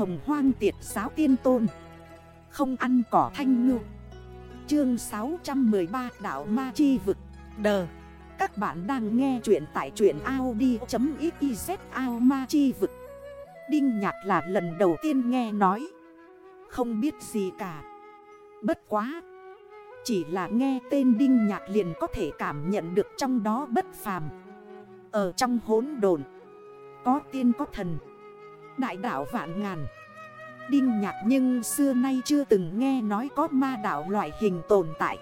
hồng hoang tiệt giáo tiên tôn. Không ăn cỏ thanh ngư. Chương 613 đảo Ma Chi Vực. Đờ. Các bạn đang nghe chuyện tại chuyện Audi.xyz ao Ma Chi Vực. Đinh Nhạc là lần đầu tiên nghe nói. Không biết gì cả. Bất quá. Chỉ là nghe tên Đinh Nhạc liền có thể cảm nhận được trong đó bất phàm. Ở trong hốn đồn Có tiên có thần. Đại đảo vạn ngàn. Đinh nhạc nhưng xưa nay chưa từng nghe nói có ma đảo loại hình tồn tại.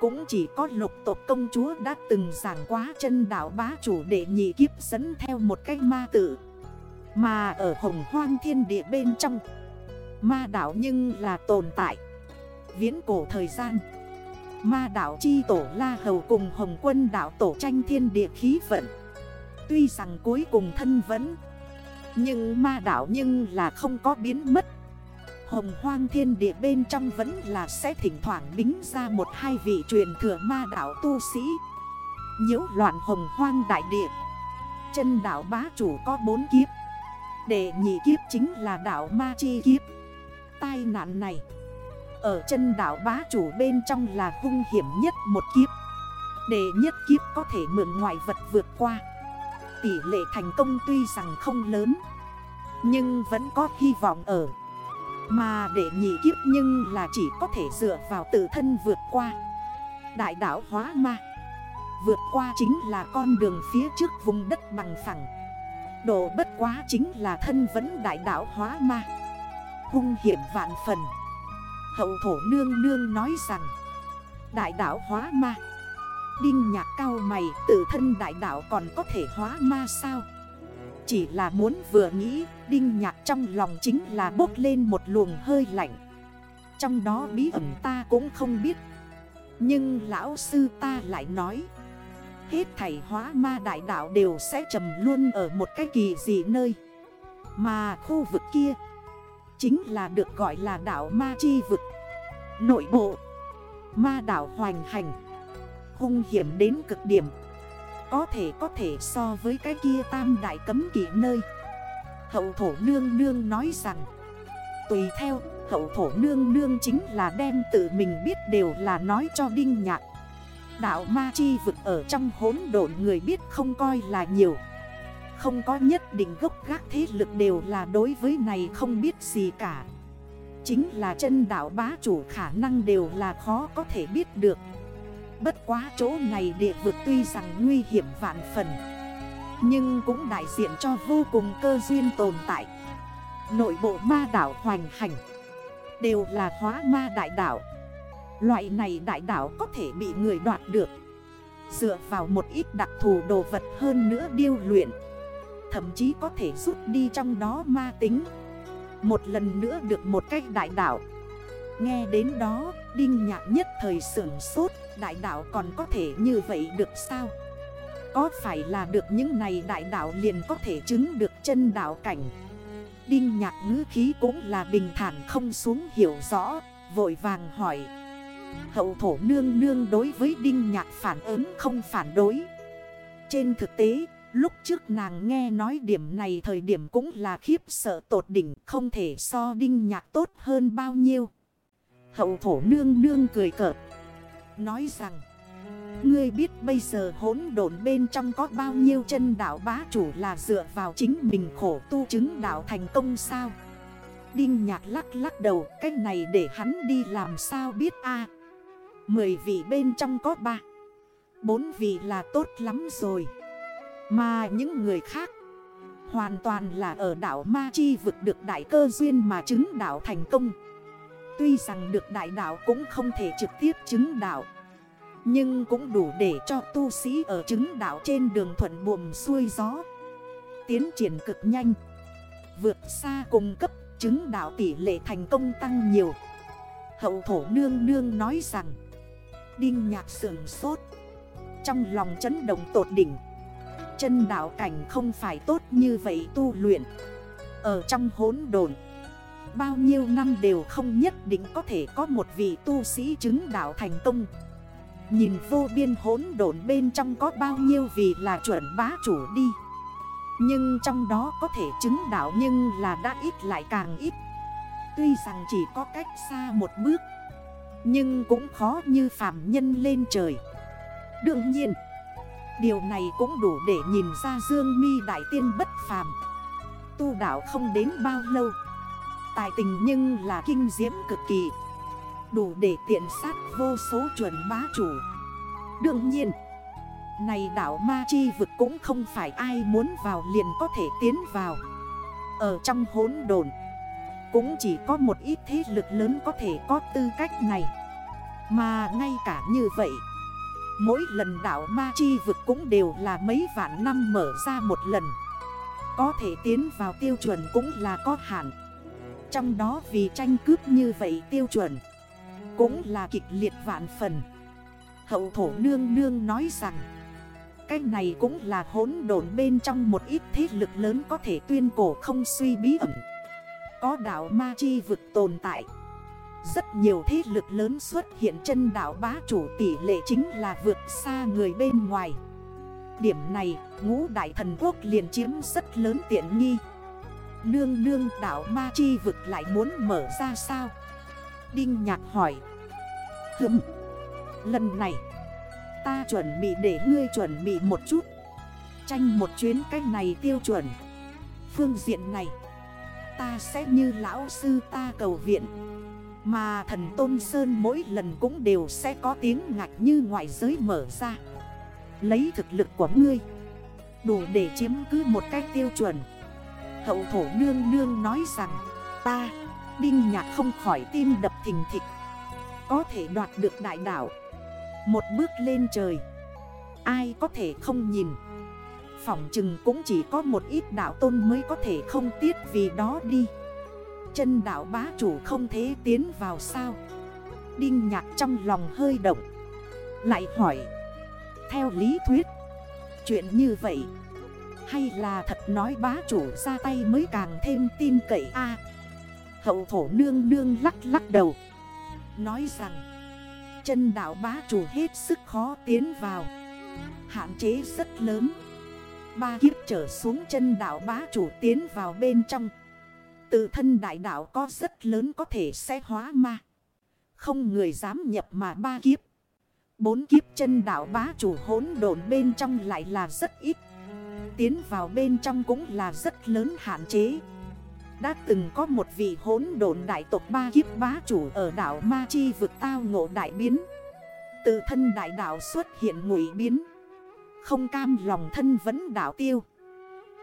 Cũng chỉ có lục tộc công chúa đã từng giảng quá chân đảo bá chủ để nhị kiếp dẫn theo một cái ma tử. Mà ở hồng hoang thiên địa bên trong, Ma đảo nhưng là tồn tại. Viễn cổ thời gian, Ma đảo chi tổ la hầu cùng hồng quân đảo tổ tranh thiên địa khí vận. Tuy rằng cuối cùng thân vẫn nhưng ma đảo nhưng là không có biến mất. Hồng hoang thiên địa bên trong vẫn là sẽ thỉnh thoảng bính ra một hai vị truyền thừa ma đảo tu sĩ. Nhiễu loạn hồng hoang đại địa. Chân đảo bá chủ có bốn kiếp. Đệ nhị kiếp chính là đảo ma chi kiếp. Tai nạn này, Ở chân đảo bá chủ bên trong là hung hiểm nhất một kiếp. Đệ nhất kiếp có thể mượn ngoại vật vượt qua. Tỷ lệ thành công tuy rằng không lớn, Nhưng vẫn có hy vọng ở. Mà để nhị kiếp nhưng là chỉ có thể dựa vào tự thân vượt qua. Đại đảo hóa ma, Vượt qua chính là con đường phía trước vùng đất bằng phẳng. Độ bất quá chính là thân vẫn đại đảo hóa ma. Hung hiểm vạn phần. Hậu thổ nương nương nói rằng, Đại đảo hóa ma Đinh nhạc cao mày, tự thân đại đạo còn có thể hóa ma sao? Chỉ là muốn vừa nghĩ, Đinh nhạc trong lòng chính là bốc lên một luồng hơi lạnh. Trong đó bí ẩn ta cũng không biết. Nhưng lão sư ta lại nói, Hết thảy hóa ma đại đạo đều sẽ trầm luôn ở một cái kỳ gì nơi. Mà khu vực kia Chính là được gọi là đảo ma chi vực. Nội bộ, Ma đảo hoành hành hung hiểm đến cực điểm. Có thể có thể so với cái kia tam đại cấm kỵ nơi. Hậu thổ nương nương nói rằng, Tùy theo, hậu thổ nương nương chính là đem tự mình biết đều là nói cho Đinh Nhạc. Đạo ma chi vực ở trong hốn độn người biết không coi là nhiều. Không có nhất định gốc gác thế lực đều là đối với này không biết gì cả. Chính là chân đạo bá chủ khả năng đều là khó có thể biết được. Bất quá chỗ này địa vực tuy rằng nguy hiểm vạn phần, Nhưng cũng đại diện cho vô cùng cơ duyên tồn tại. Nội bộ ma đảo hoành hành, Đều là hóa ma đại đảo. Loại này đại đảo có thể bị người đoạt được, Dựa vào một ít đặc thù đồ vật hơn nữa điêu luyện, Thậm chí có thể rút đi trong đó ma tính. Một lần nữa được một cách đại đảo Nghe đến đó, Đinh Nhạc nhất thời sưởng sốt, đại đạo còn có thể như vậy được sao? Có phải là được những này đại đạo liền có thể chứng được chân đạo cảnh? Đinh Nhạc ngữ khí cũng là bình thản không xuống hiểu rõ, vội vàng hỏi. Hậu thổ nương nương đối với Đinh Nhạc phản ứng không phản đối. Trên thực tế, lúc trước nàng nghe nói điểm này thời điểm cũng là khiếp sợ tột đỉnh, không thể so Đinh Nhạc tốt hơn bao nhiêu. Hậu thổ nương nương cười cợt. Nói rằng, Ngươi biết bây giờ hỗn độn bên trong có bao nhiêu chân đảo bá chủ là dựa vào chính mình khổ tu chứng đảo thành công sao? Đinh nhạc lắc lắc đầu Cách này để hắn đi làm sao biết a? Mười vị bên trong có ba, Bốn vị là tốt lắm rồi. Mà những người khác Hoàn toàn là ở đảo Ma Chi vực được đại cơ duyên mà chứng đảo thành công. Tuy rằng được đại đạo cũng không thể trực tiếp chứng đạo, Nhưng cũng đủ để cho tu sĩ ở chứng đạo trên đường thuận buồm xuôi gió. Tiến triển cực nhanh, Vượt xa cùng cấp, chứng đạo tỷ lệ thành công tăng nhiều. Hậu thổ nương nương nói rằng, Đinh nhạc sườn sốt, Trong lòng chấn động tột đỉnh. Chân đạo cảnh không phải tốt như vậy tu luyện. Ở trong hốn đồn Bao nhiêu năm đều không nhất định có thể có một vị tu sĩ chứng đạo thành công. Nhìn vô biên hỗn độn bên trong có bao nhiêu vị là chuẩn bá chủ đi. Nhưng trong đó có thể chứng đạo nhưng là đã ít lại càng ít. Tuy rằng chỉ có cách xa một bước, Nhưng cũng khó như phàm nhân lên trời. Đương nhiên, Điều này cũng đủ để nhìn ra Dương mi Đại Tiên bất phàm. Tu đạo không đến bao lâu Tài tình nhưng là kinh diễm cực kỳ. Đủ để tiện sát vô số chuẩn bá chủ. Đương nhiên, Này đảo ma chi vực cũng không phải ai muốn vào liền có thể tiến vào. Ở trong hốn đồn Cũng chỉ có một ít thế lực lớn có thể có tư cách này. Mà ngay cả như vậy, Mỗi lần đảo ma chi vực cũng đều là mấy vạn năm mở ra một lần. Có thể tiến vào tiêu chuẩn cũng là có hạn. Trong đó vì tranh cướp như vậy tiêu chuẩn, Cũng là kịch liệt vạn phần. Hậu thổ nương nương nói rằng, Cái này cũng là hỗn độn bên trong một ít thế lực lớn có thể tuyên cổ không suy bí ẩn. Có đảo ma chi vực tồn tại. Rất nhiều thế lực lớn xuất hiện chân đảo bá chủ tỷ lệ chính là vượt xa người bên ngoài. Điểm này, ngũ đại thần quốc liền chiếm rất lớn tiện nghi. Nương nương đảo ma chi vực lại muốn mở ra sao? Đinh nhạc hỏi. Hừm. Lần này, Ta chuẩn bị để ngươi chuẩn bị một chút. Tranh một chuyến cách này tiêu chuẩn. Phương diện này, Ta sẽ như lão sư ta cầu viện. Mà thần Tôn Sơn mỗi lần cũng đều sẽ có tiếng ngạch như ngoại giới mở ra. Lấy thực lực của ngươi, Đủ để chiếm cứ một cách tiêu chuẩn. Hậu thổ nương nương nói rằng Ta, Đinh Nhạc không khỏi tim đập thình thịch. Có thể đoạt được đại đảo Một bước lên trời. Ai có thể không nhìn? Phỏng chừng cũng chỉ có một ít đảo tôn mới có thể không tiếc vì đó đi. Chân đảo bá chủ không thế tiến vào sao? Đinh nhạc trong lòng hơi động Lại hỏi Theo lý thuyết Chuyện như vậy hay là thật nói bá chủ ra tay mới càng thêm tin cậy a? Hậu thổ nương nương lắc lắc đầu, Nói rằng, Chân đảo bá chủ hết sức khó tiến vào, Hạn chế rất lớn. Ba kiếp trở xuống chân đảo bá chủ tiến vào bên trong, Tự thân đại đảo có rất lớn có thể sẽ hóa ma. Không người dám nhập mà ba kiếp, Bốn kiếp chân đảo bá chủ hỗn độn bên trong lại là rất ít. Tiến vào bên trong cũng là rất lớn hạn chế. Đã từng có một vị hốn đồn đại tộc ba kiếp bá chủ ở đảo Ma Chi vực tao ngộ đại biến. Từ thân đại đảo xuất hiện ngụy biến. Không cam lòng thân vẫn đảo tiêu.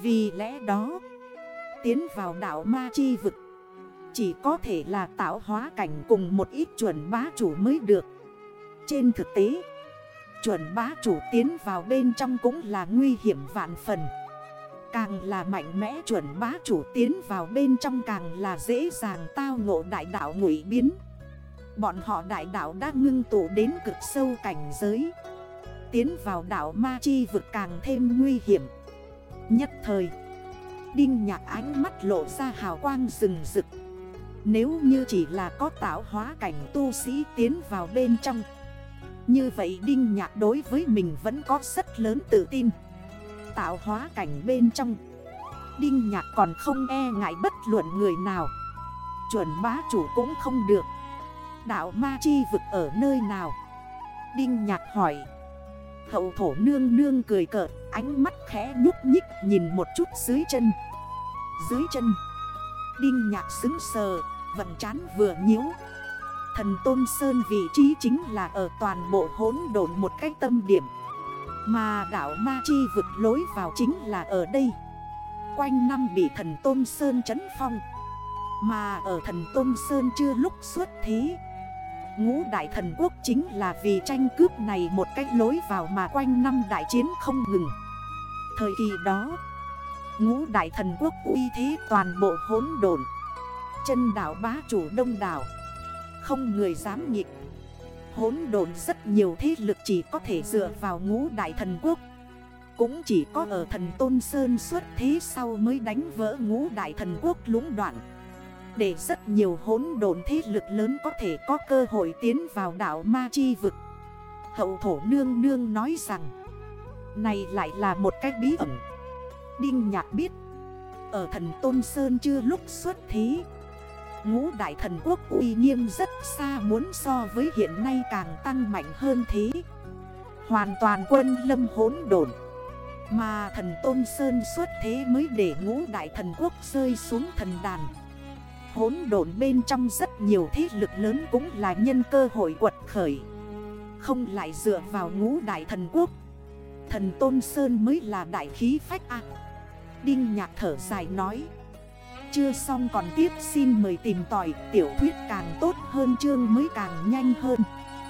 Vì lẽ đó, Tiến vào đảo Ma Chi vực, Chỉ có thể là tạo hóa cảnh cùng một ít chuẩn bá chủ mới được. Trên thực tế Chuẩn bá chủ tiến vào bên trong cũng là nguy hiểm vạn phần. Càng là mạnh mẽ chuẩn bá chủ tiến vào bên trong càng là dễ dàng tao ngộ đại đạo ngụy biến. Bọn họ đại đạo đã ngưng tụ đến cực sâu cảnh giới. Tiến vào đảo ma chi vực càng thêm nguy hiểm. Nhất thời, Đinh nhạc ánh mắt lộ ra hào quang rừng rực. Nếu như chỉ là có tạo hóa cảnh tu sĩ tiến vào bên trong như vậy Đinh nhạc đối với mình vẫn có rất lớn tự tin. Tạo hóa cảnh bên trong. Đinh nhạc còn không e ngại bất luận người nào. Chuẩn bá chủ cũng không được. Đạo ma chi vực ở nơi nào? Đinh nhạc hỏi. Hậu thổ nương nương cười cợt, Ánh mắt khẽ nhúc nhích nhìn một chút dưới chân. Dưới chân. Đinh nhạc xứng sờ, Vận chán vừa nhíu. Thần Tôn Sơn vị trí chính là ở toàn bộ hốn độn một cái tâm điểm. Mà đảo Ma Chi vực lối vào chính là ở đây. Quanh năm bị thần Tôn Sơn trấn phong. Mà ở thần Tôn Sơn chưa lúc xuất thế Ngũ đại thần quốc chính là vì tranh cướp này một cách lối vào mà quanh năm đại chiến không ngừng. Thời kỳ đó, Ngũ đại thần quốc uy thế toàn bộ hỗn đồn Chân đảo bá chủ đông đảo. Không người dám nhịp Hốn đồn rất nhiều thế lực chỉ có thể dựa vào ngũ đại thần quốc. Cũng chỉ có ở thần Tôn Sơn suốt thế sau mới đánh vỡ ngũ đại thần quốc lũng đoạn. Để rất nhiều hốn đồn thế lực lớn có thể có cơ hội tiến vào đảo Ma Chi vực. Hậu thổ nương nương nói rằng, Này lại là một cách bí ẩn. Đinh Nhạc biết, Ở thần Tôn Sơn chưa lúc xuất thế Ngũ đại thần quốc uy nghiêm rất xa muốn so với hiện nay càng tăng mạnh hơn thế. Hoàn toàn quân lâm hốn đồn Mà thần Tôn Sơn xuất thế mới để ngũ đại thần quốc rơi xuống thần đàn. Hốn đồn bên trong rất nhiều thế lực lớn cũng là nhân cơ hội quật khởi, Không lại dựa vào ngũ đại thần quốc. Thần Tôn Sơn mới là đại khí phách ạ Đinh nhạc thở dài nói chưa xong còn tiếp xin mời tìm tỏi Tiểu thuyết càng tốt hơn chương mới càng nhanh hơn.